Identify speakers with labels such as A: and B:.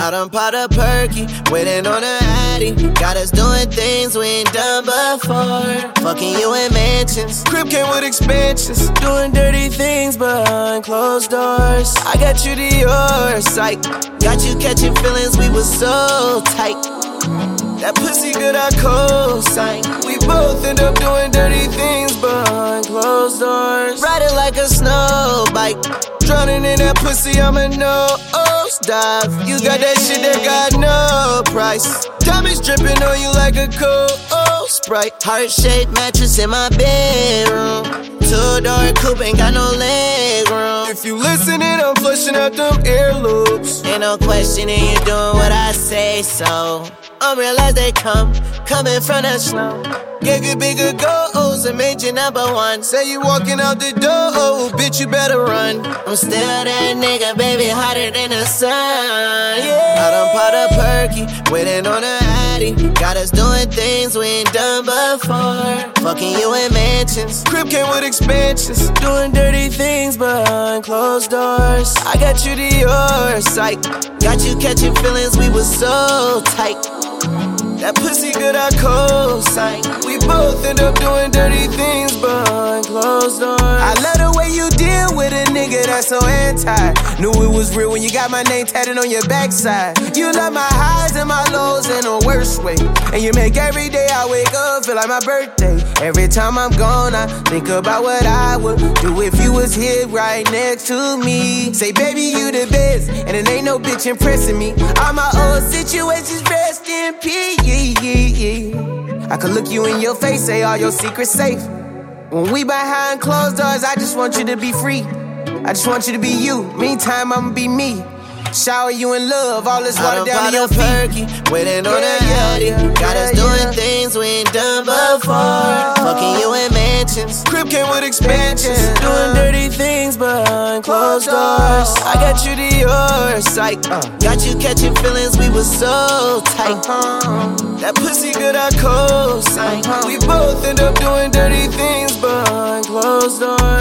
A: I done popped a perky, waiting on a addy. Got us doing things we ain't done before. Fucking you in mansions. Crib came with expansions. Doing dirty things behind closed doors. I got you to your sight. Got you catching feelings, we was so tight. That pussy good, I co-sign. We both end up doing dirty things behind closed doors. Riding like a snow bike. Drowning in that pussy, I'm a nose dive. You got that shit that got no price. Diamonds dripping on you like a cold sprite. Heart shaped mattress in my bedroom. Two door coupe ain't got no leg room. If you listening, I'm flushing out them earlobes. Ain't no questioning, you doing what I say so. I realize they come, coming from the slum. Gave you bigger goals and made you number one. Say you walking out the door, bitch, you better run. I'm still that nigga, baby, hotter than the sun. Yeah. I done popped a perky, waiting on a addy. Got us doing things we ain't done before. Fucking you in mansions. Crib came with expansions. Doing dirty things behind closed doors. I got you to your sight. Got you catching feelings, we was so tight. That pussy good, I co-sign. We both end up doing dirty things behind closed doors.
B: That's so anti. Knew it was real when you got my name tatted on your backside. You love my highs and my lows in a worse way. And you make every day I wake up feel like my birthday. Every time I'm gone, I think about what I would do if you was here right next to me. Say, baby, you the best, and it ain't no bitch impressing me. All my old situations rest in peace. I could look you in your face, say all your secrets safe. When we behind closed doors, I just want you to be free. I just want you to be you. Meantime, I'ma be me. Shower you in love, all this water down to your feet.
A: perky, waiting on a addy. Got us doing things we ain't done before. Fucking you in mansions. Crib came with expansions. Doing dirty things behind closed doors. I got you to your sight. Uh. Got you catching feelings, we was so tight. Uh-huh. That pussy good, I co-sign. Uh-huh. We both end up doing dirty things behind closed doors.